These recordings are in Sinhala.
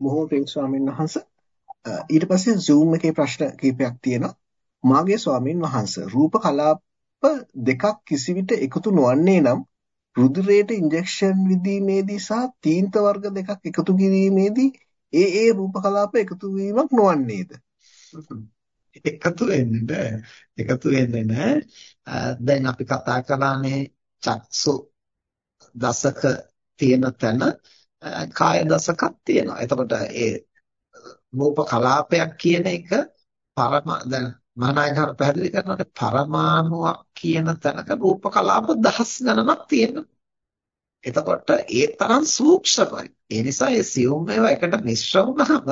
බොහොම පිං ස්වාමීන් වහන්සේ ඊට පස්සේ Zoom එකේ ප්‍රශ්න කිහිපයක් තියෙනවා. මාගේ ස්වාමීන් වහන්සේ රූප කලාප දෙකක් කිසිවිට එකතු නොවන්නේ නම් රුධිරයට ඉන්ජෙක්ෂන් විදීමේදී සහ තීන්ත වර්ග දෙකක් එකතු කිරීමේදී ඒ ඒ රූප කලාප එකතු වීමක් නොවන්නේද? එකතු වෙන්නේ නැහැ. එකතු වෙන්නේ නැහැ. දැන් අපි කතා කරන්නේ චක්සු දසක තියෙන තැන කාය දසකක් තියෙනවා. එතකොට ඒ රූප කලාපයක් කියන එක පරම දැන් මහානායකහර පැහැදිලි කරනකොට පරමාණුවක් කියන තැනක රූප කලාප දහස් ගණනක් තියෙනවා. එතකොට ඒ තරම් සූක්ෂමයි. ඒ නිසා ඒ සියුම් ඒවා එකට මිශ්‍ර වුණාම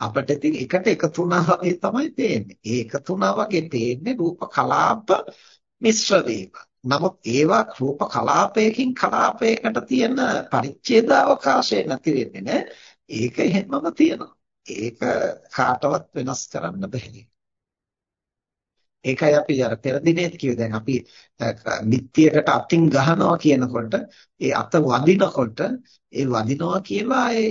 අපිට ඉතින් එකට එකතු වුණා වගේ තමයි පේන්නේ. ඒ එකතු වුණා වගේ පේන්නේ රූප කලාප මිශ්‍ර වීම. නමුත් ඒවා රූප කලාපයකින් කලාපයකට තියෙන පරිච්ඡේද අවකාශය නැති වෙන්නේ නෑ. ඒක එහෙමම තියෙනවා. ඒක කාටවත් වෙනස් කරන්න බැහැ. ඒකයි අපි අර පෙර දිනේත් කිව්වේ දැන් අපි නිත්‍යයකට අතින් ගහනවා කියනකොට ඒ අත වදිනකොට ඒ වදිනවා කියලා ඒ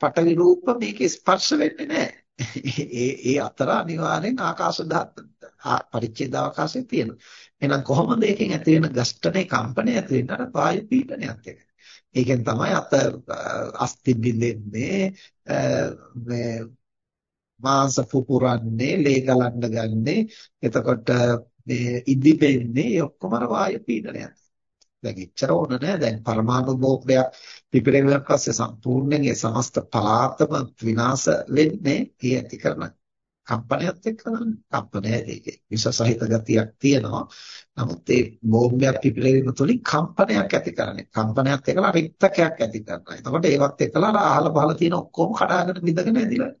පටවි රූප මේක ස්පර්ශ වෙන්නේ නැහැ. ඒ ඒ අතර අනිවාර්යෙන් ආකාශ ධාතු පරිච්ඡේද අවකාශයේ තියෙනවා. එහෙනම් කොහොමද ඒකෙන් ඇති වෙන ගස්ඨනේ කම්පනය ඇති වෙන්නේ අර වායු පීඩනයත් එක්ක. ඒකෙන් තමයි අත අස්ති බිඳෙන්නේ මේ මාංශ පුපුරන්නේ ලේ ගලන්න ගන්නේ එතකොට මේ ඉදි වෙන්නේ ඔක්කොම අර වායු පීඩනයත්. දැන් එච්චර ඕන නෑ දැන් පරමාණු බෝම්බයක් පිපිරෙන්නක් පස්සේ සම්පූර්ණයෙන් ඒ සමස්ත පලාතම විනාශ වෙන්නේ ඒ ඇති කරන කම්පනයත් එක්ක තමයි. කම්පනය ඒකේ විස සහිත ගතියක් තියෙනවා. නමුත් ඒ බෝම්බයක් පිපිරීම තුළින් කම්පනයක් ඇති කරන්නේ. කම්පනයත් එක්කලා රික්තකයක් ඇති කරනවා. එතකොට ඒවත් එක්කලා අහල පහල තියෙන ඔක්කොම කඩාගෙන බිඳගෙන ඇදිලා